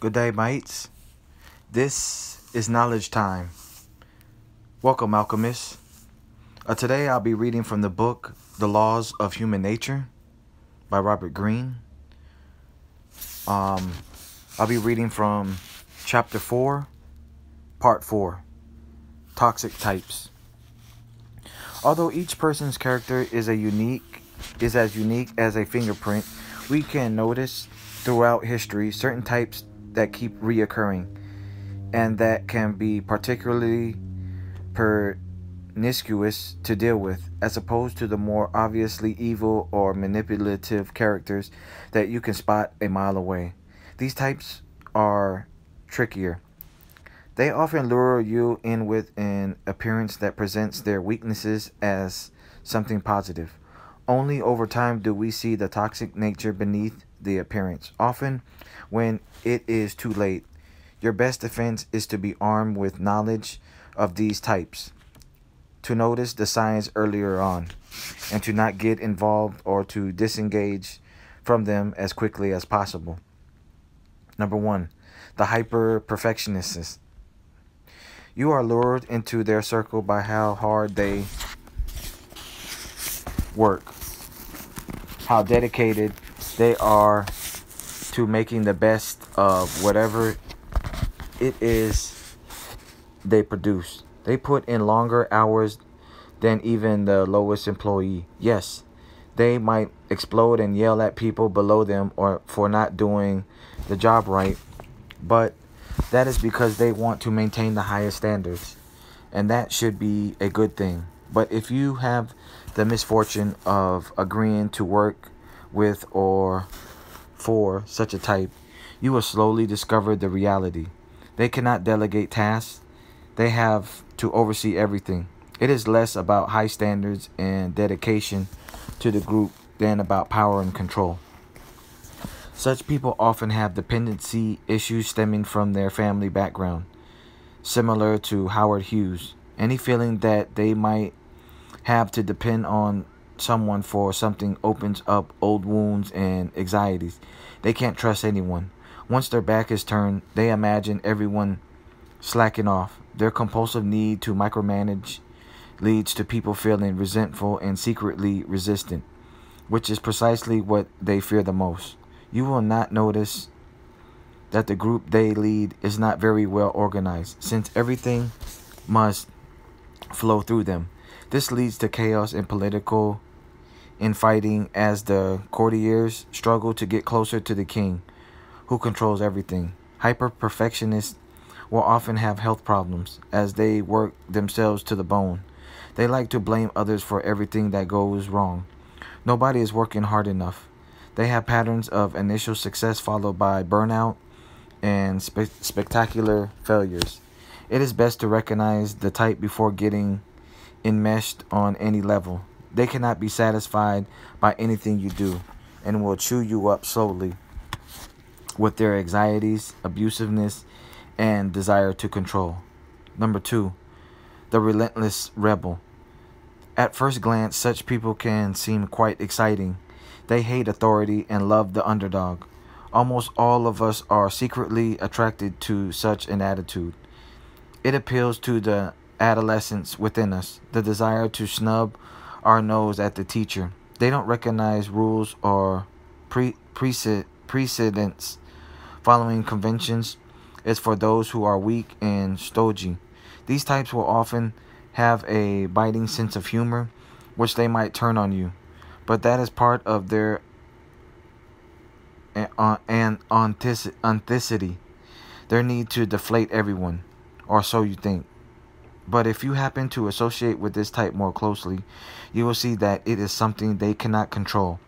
Good day, mates. This is knowledge time. Welcome, alchemists. Uh, today I'll be reading from the book The Laws of Human Nature by Robert Greene. Um, I'll be reading from chapter 4, part 4 Toxic Types. Although each person's character is a unique is as unique as a fingerprint, we can notice throughout history certain types that keep reoccurring and that can be particularly pernicious to deal with, as opposed to the more obviously evil or manipulative characters that you can spot a mile away. These types are trickier. They often lure you in with an appearance that presents their weaknesses as something positive. Only over time do we see the toxic nature beneath the appearance. Often, when it is too late, your best defense is to be armed with knowledge of these types, to notice the signs earlier on, and to not get involved or to disengage from them as quickly as possible. Number one, the hyper perfectionists. You are lured into their circle by how hard they work, how dedicated they are to making the best of whatever it is they produce. They put in longer hours than even the lowest employee. Yes, they might explode and yell at people below them or for not doing the job right, but that is because they want to maintain the highest standards, and that should be a good thing. But if you have the misfortune of agreeing to work with or for such a type, you will slowly discover the reality. They cannot delegate tasks, they have to oversee everything. It is less about high standards and dedication to the group than about power and control. Such people often have dependency issues stemming from their family background, similar to Howard Hughes. Any feeling that they might have to depend on someone for something opens up old wounds and anxieties. They can't trust anyone. Once their back is turned, they imagine everyone slacking off. Their compulsive need to micromanage leads to people feeling resentful and secretly resistant, which is precisely what they fear the most. You will not notice that the group they lead is not very well organized, since everything must flow through them. This leads to chaos and political infighting as the courtiers struggle to get closer to the king, who controls everything. Hyper perfectionists will often have health problems as they work themselves to the bone. They like to blame others for everything that goes wrong. Nobody is working hard enough. They have patterns of initial success followed by burnout and spe- spectacular failures. It is best to recognize the type before getting enmeshed on any level. They cannot be satisfied by anything you do and will chew you up slowly with their anxieties, abusiveness, and desire to control. Number two, the relentless rebel. At first glance, such people can seem quite exciting. They hate authority and love the underdog. Almost all of us are secretly attracted to such an attitude. It appeals to the adolescence within us, the desire to snub our nose at the teacher. They don't recognize rules or pre- precedents. Following conventions is for those who are weak and stodgy. These types will often have a biting sense of humor, which they might turn on you, but that is part of their eh, uh, and authenticity, their need to deflate everyone, or so you think. But if you happen to associate with this type more closely, you will see that it is something they cannot control.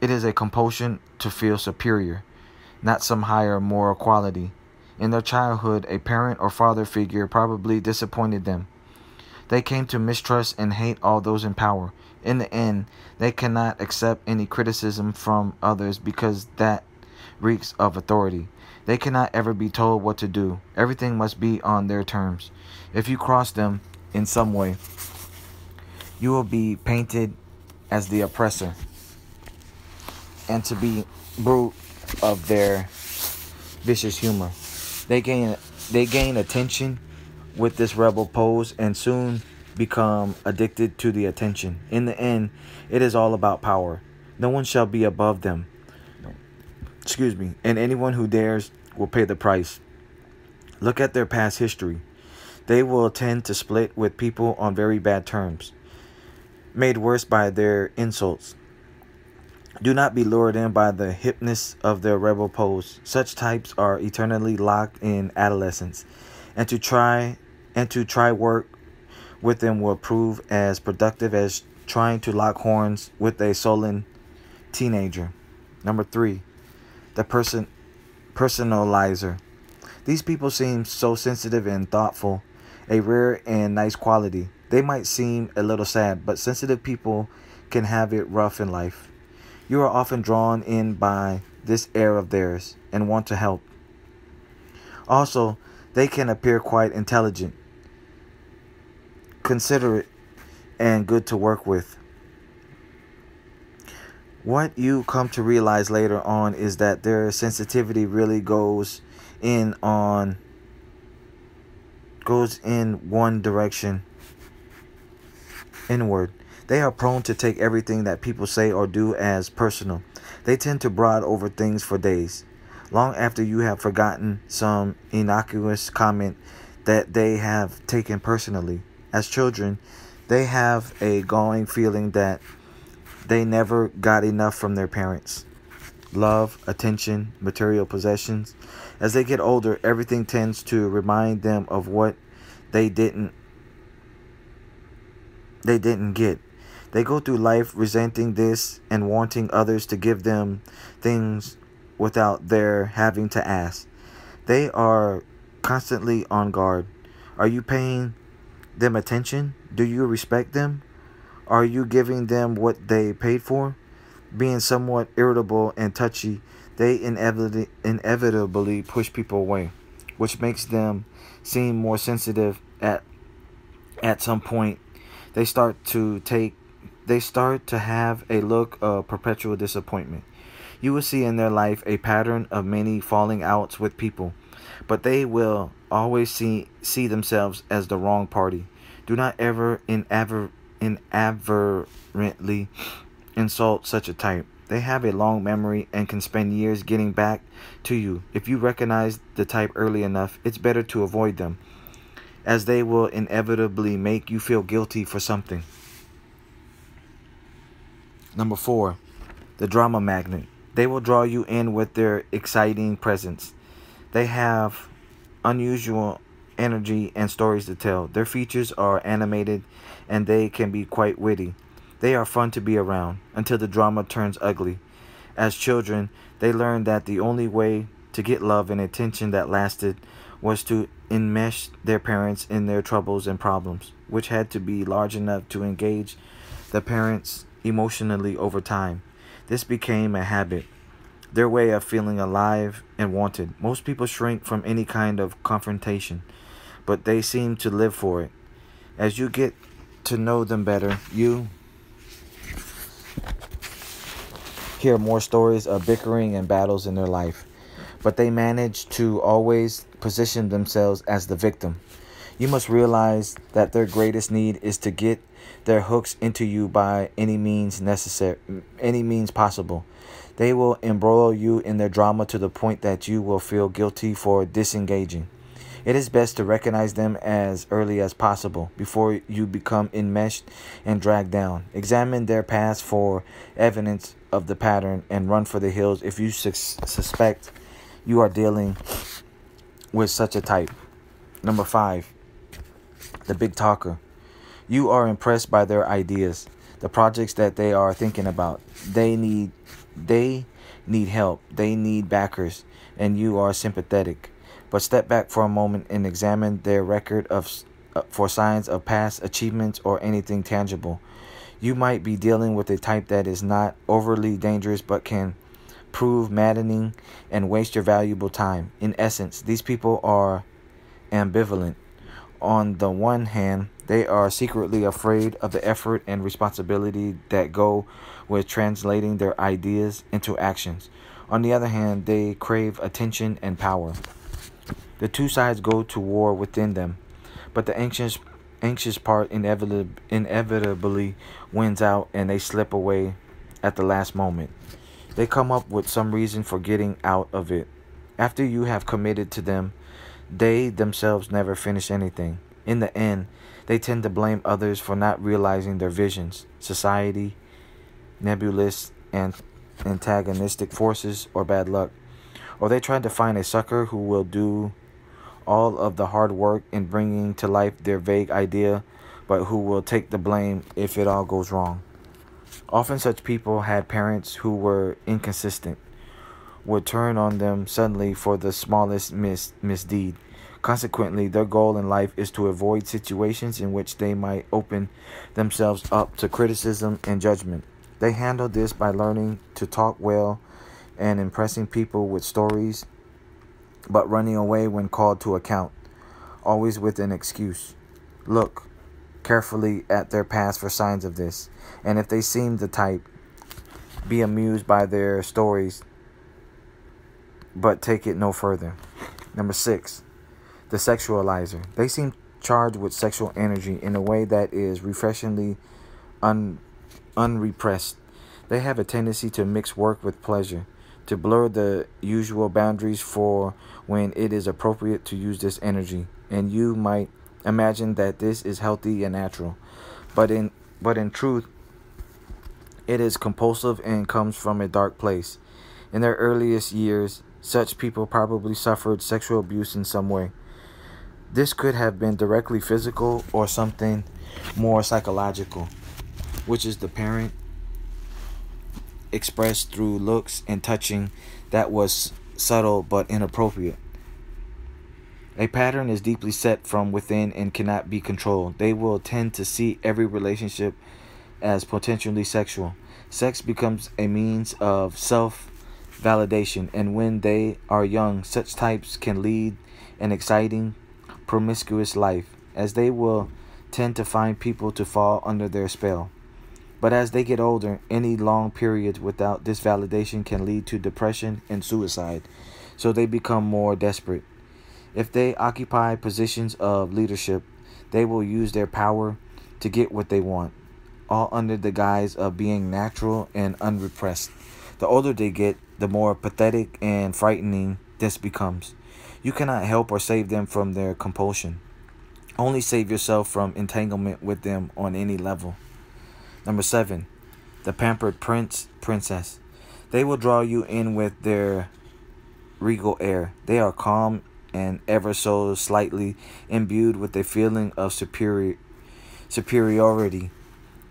It is a compulsion to feel superior, not some higher moral quality. In their childhood, a parent or father figure probably disappointed them. They came to mistrust and hate all those in power. In the end, they cannot accept any criticism from others because that reeks of authority. They cannot ever be told what to do. Everything must be on their terms. If you cross them in some way, you will be painted as the oppressor and to be brute of their vicious humor. They gain they gain attention with this rebel pose and soon become addicted to the attention. In the end, it is all about power. No one shall be above them. Excuse me. And anyone who dares will pay the price. Look at their past history. They will tend to split with people on very bad terms, made worse by their insults. Do not be lured in by the hipness of their rebel pose. Such types are eternally locked in adolescence, and to try and to try work with them will prove as productive as trying to lock horns with a sullen teenager. Number three, the person personalizer. These people seem so sensitive and thoughtful, a rare and nice quality. They might seem a little sad, but sensitive people can have it rough in life. You are often drawn in by this air of theirs and want to help. Also, they can appear quite intelligent, considerate, and good to work with. What you come to realize later on is that their sensitivity really goes in on goes in one direction inward. They are prone to take everything that people say or do as personal. They tend to brood over things for days, long after you have forgotten some innocuous comment that they have taken personally. As children, they have a galling feeling that they never got enough from their parents love, attention, material possessions. As they get older, everything tends to remind them of what they didn't they didn't get. They go through life resenting this and wanting others to give them things without their having to ask. They are constantly on guard. Are you paying them attention? Do you respect them? Are you giving them what they paid for? Being somewhat irritable and touchy, they inevitably, inevitably push people away, which makes them seem more sensitive at at some point. They start to take they start to have a look of perpetual disappointment. You will see in their life a pattern of many falling outs with people, but they will always see see themselves as the wrong party. Do not ever in ever inadvertently insult such a type. They have a long memory and can spend years getting back to you. If you recognize the type early enough, it's better to avoid them, as they will inevitably make you feel guilty for something. Number four, the drama magnet. They will draw you in with their exciting presence. They have unusual energy, and stories to tell. Their features are animated and they can be quite witty. They are fun to be around until the drama turns ugly. As children, they learned that the only way to get love and attention that lasted was to enmesh their parents in their troubles and problems, which had to be large enough to engage the parents emotionally over time. This became a habit their way of feeling alive and wanted. Most people shrink from any kind of confrontation, but they seem to live for it. As you get to know them better, you hear more stories of bickering and battles in their life, but they manage to always position themselves as the victim. You must realize that their greatest need is to get their hooks into you by any means necessary, any means possible. They will embroil you in their drama to the point that you will feel guilty for disengaging. It is best to recognize them as early as possible before you become enmeshed and dragged down. Examine their past for evidence of the pattern and run for the hills if you su- suspect you are dealing with such a type. Number five, the big talker. You are impressed by their ideas, the projects that they are thinking about. They need they need help. They need backers, and you are sympathetic. But step back for a moment and examine their record of uh, for signs of past achievements or anything tangible. You might be dealing with a type that is not overly dangerous but can prove maddening and waste your valuable time. In essence, these people are ambivalent. On the one hand, they are secretly afraid of the effort and responsibility that go with translating their ideas into actions. On the other hand, they crave attention and power. The two sides go to war within them, but the anxious anxious part inevitably, inevitably wins out and they slip away at the last moment. They come up with some reason for getting out of it. After you have committed to them, they themselves never finish anything. In the end, they tend to blame others for not realizing their visions, society, nebulous and antagonistic forces, or bad luck. Or they try to find a sucker who will do all of the hard work in bringing to life their vague idea, but who will take the blame if it all goes wrong. Often, such people had parents who were inconsistent, would turn on them suddenly for the smallest mis- misdeed. Consequently, their goal in life is to avoid situations in which they might open themselves up to criticism and judgment. They handle this by learning to talk well and impressing people with stories but running away when called to account, always with an excuse. Look carefully at their past for signs of this, and if they seem the type, be amused by their stories, but take it no further. Number six, the sexualizer. They seem charged with sexual energy in a way that is refreshingly un, unrepressed. They have a tendency to mix work with pleasure to blur the usual boundaries for when it is appropriate to use this energy. And you might imagine that this is healthy and natural. But in but in truth it is compulsive and comes from a dark place. In their earliest years, such people probably suffered sexual abuse in some way. This could have been directly physical or something more psychological, which is the parent expressed through looks and touching that was subtle but inappropriate. A pattern is deeply set from within and cannot be controlled. They will tend to see every relationship as potentially sexual. Sex becomes a means of self validation, and when they are young, such types can lead an exciting, promiscuous life, as they will tend to find people to fall under their spell. But as they get older, any long period without this validation can lead to depression and suicide, so they become more desperate. If they occupy positions of leadership, they will use their power to get what they want, all under the guise of being natural and unrepressed. The older they get, the more pathetic and frightening this becomes. You cannot help or save them from their compulsion. Only save yourself from entanglement with them on any level. Number seven, the pampered prince, princess. They will draw you in with their regal air. They are calm and ever so slightly imbued with a feeling of superior superiority.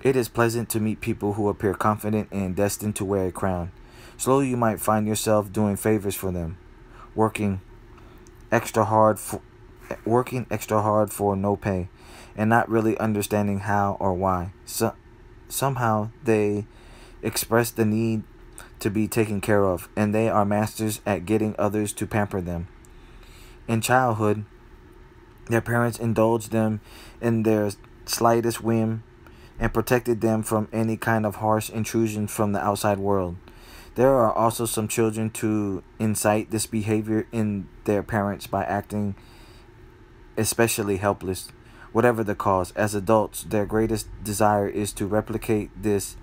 It is pleasant to meet people who appear confident and destined to wear a crown. Slowly you might find yourself doing favors for them, working extra hard for working extra hard for no pay and not really understanding how or why. So, somehow they express the need to be taken care of, and they are masters at getting others to pamper them. In childhood, their parents indulged them in their slightest whim and protected them from any kind of harsh intrusion from the outside world. There are also some children to incite this behavior in their parents by acting especially helpless whatever the cause. As adults, their greatest desire is to replicate this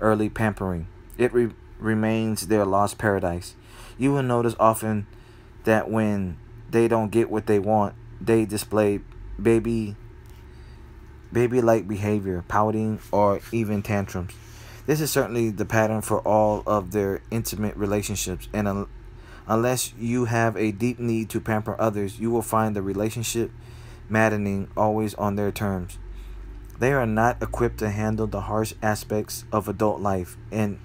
early pampering. It re- remains their lost paradise. You will notice often that when they don't get what they want, they display baby baby like behavior, pouting or even tantrums. This is certainly the pattern for all of their intimate relationships and un- unless you have a deep need to pamper others, you will find the relationship maddening, always on their terms. They are not equipped to handle the harsh aspects of adult life and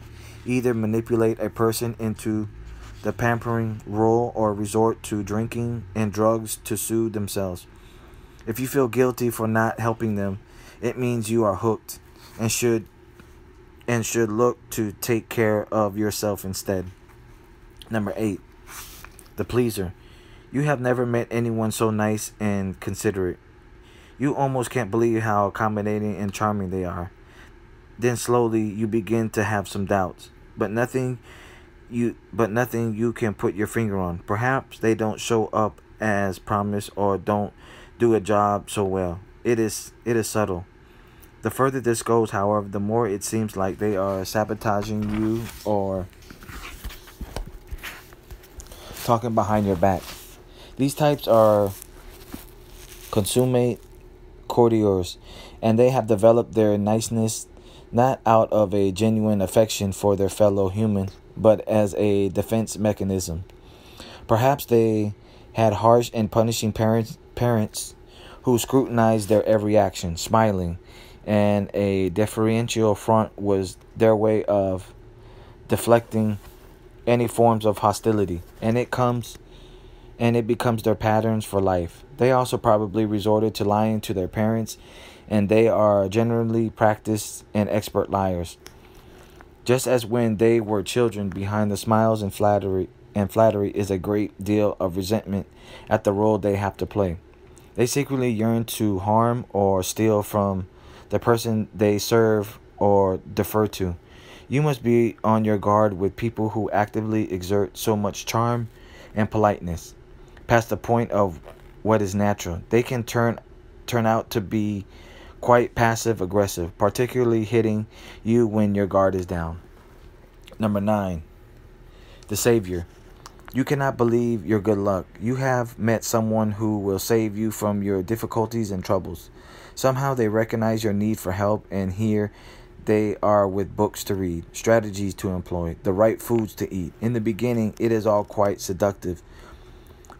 either manipulate a person into the pampering role or resort to drinking and drugs to soothe themselves. If you feel guilty for not helping them, it means you are hooked and should and should look to take care of yourself instead. Number 8. The pleaser. You have never met anyone so nice and considerate. You almost can't believe how accommodating and charming they are. Then slowly you begin to have some doubts, but nothing you but nothing you can put your finger on. Perhaps they don't show up as promised or don't do a job so well. It is it is subtle. The further this goes, however, the more it seems like they are sabotaging you or talking behind your back. These types are consummate courtiers, and they have developed their niceness not out of a genuine affection for their fellow human, but as a defense mechanism. Perhaps they had harsh and punishing parents parents who scrutinized their every action, smiling, and a deferential front was their way of deflecting any forms of hostility, and it comes and it becomes their patterns for life. They also probably resorted to lying to their parents, and they are generally practiced and expert liars. Just as when they were children, behind the smiles and flattery and flattery is a great deal of resentment at the role they have to play. They secretly yearn to harm or steal from the person they serve or defer to. You must be on your guard with people who actively exert so much charm and politeness past the point of what is natural. They can turn turn out to be quite passive aggressive, particularly hitting you when your guard is down. Number 9. The savior. You cannot believe your good luck. You have met someone who will save you from your difficulties and troubles. Somehow they recognize your need for help and here they are with books to read, strategies to employ, the right foods to eat. In the beginning, it is all quite seductive.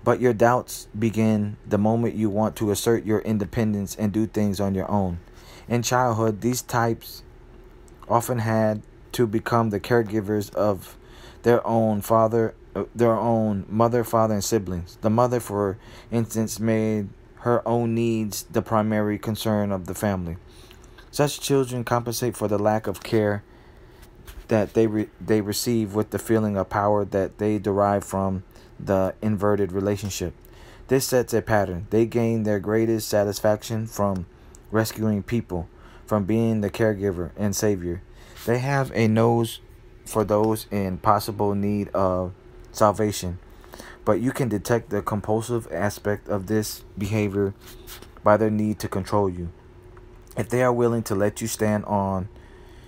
But your doubts begin the moment you want to assert your independence and do things on your own. In childhood, these types often had to become the caregivers of their own father, uh, their own mother, father, and siblings. The mother, for instance, made her own needs the primary concern of the family. Such children compensate for the lack of care that they re- they receive with the feeling of power that they derive from the inverted relationship. This sets a pattern. They gain their greatest satisfaction from rescuing people, from being the caregiver and savior. They have a nose for those in possible need of salvation, but you can detect the compulsive aspect of this behavior by their need to control you. If they are willing to let you stand on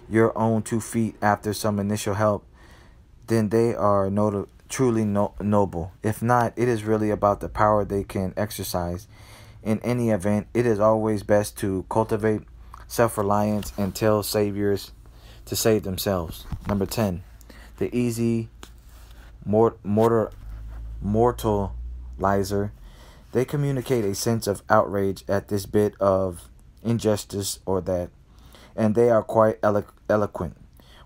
your own two feet after some initial help, then they are not truly no- noble. If not, it is really about the power they can exercise. In any event, it is always best to cultivate self reliance and tell saviors to save themselves. Number 10. The easy mort- mortar- mortalizer. They communicate a sense of outrage at this bit of injustice or that, and they are quite elo- eloquent.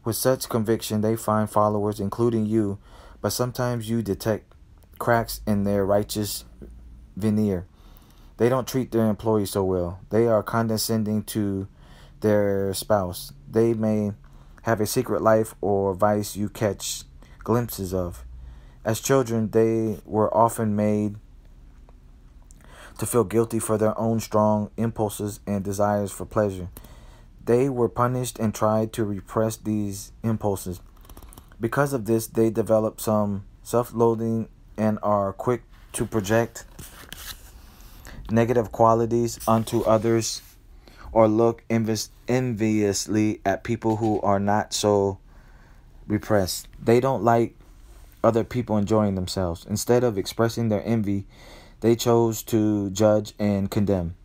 With such conviction, they find followers, including you, but sometimes you detect cracks in their righteous veneer. They don't treat their employees so well. They are condescending to their spouse. They may have a secret life or vice you catch glimpses of. As children, they were often made to feel guilty for their own strong impulses and desires for pleasure. They were punished and tried to repress these impulses. Because of this, they develop some self loathing and are quick to project negative qualities onto others or look enviously at people who are not so repressed. They don't like other people enjoying themselves. Instead of expressing their envy, they chose to judge and condemn.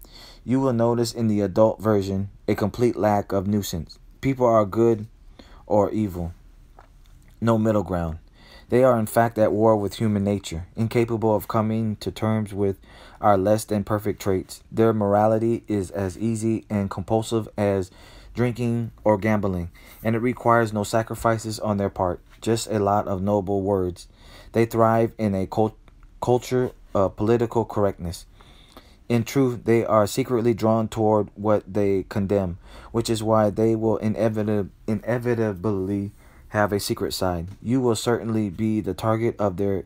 You will notice in the adult version a complete lack of nuisance. People are good or evil, no middle ground. They are in fact at war with human nature, incapable of coming to terms with our less than perfect traits. Their morality is as easy and compulsive as drinking or gambling, and it requires no sacrifices on their part, just a lot of noble words. They thrive in a cult- culture of political correctness. In truth, they are secretly drawn toward what they condemn, which is why they will inevitably, inevitably have a secret side. You will certainly be the target of their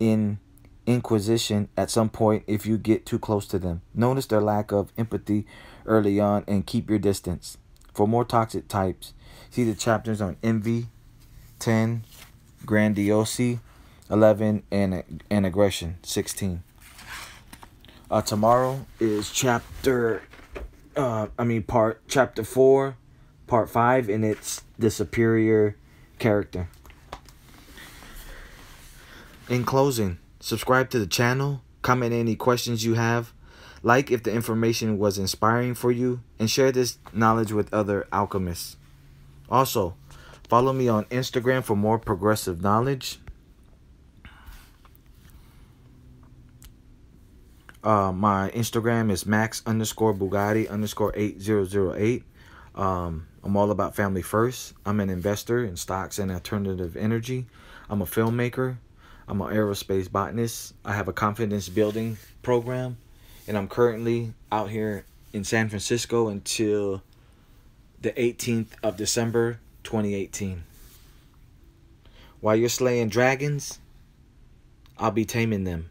in inquisition at some point if you get too close to them. Notice their lack of empathy early on and keep your distance. For more toxic types, see the chapters on envy 10 grandiosity 11 and and aggression 16 uh tomorrow is chapter uh i mean part chapter 4 part 5 and it's the superior character. In closing subscribe to the channel comment any questions you have like if the information was inspiring for you and share this knowledge with other alchemists. Also follow me on instagram for more progressive knowledge. Uh, my Instagram is max underscore Bugatti underscore 8008. Um, I'm all about family first. I'm an investor in stocks and alternative energy. I'm a filmmaker. I'm an aerospace botanist. I have a confidence building program. And I'm currently out here in San Francisco until the 18th of December 2018. While you're slaying dragons, I'll be taming them.